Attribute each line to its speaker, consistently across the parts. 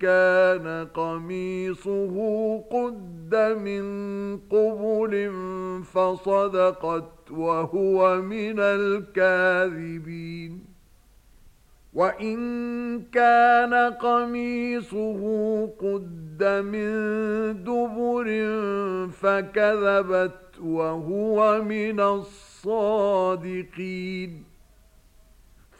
Speaker 1: كان قميصه قد من قبل فصدقت وهو من الكاذبين. وَإِن كَانَ قَمِيصُهُ قُدَّ مِن دُبُرٍ فَكَذَبَتْ وَهُوَ مِنَ الصَّادِقِينَ.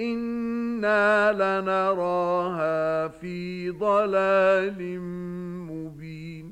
Speaker 1: إِنَّا لَنَرَاهَا فِي ضَلَالٍ مُبِينٍ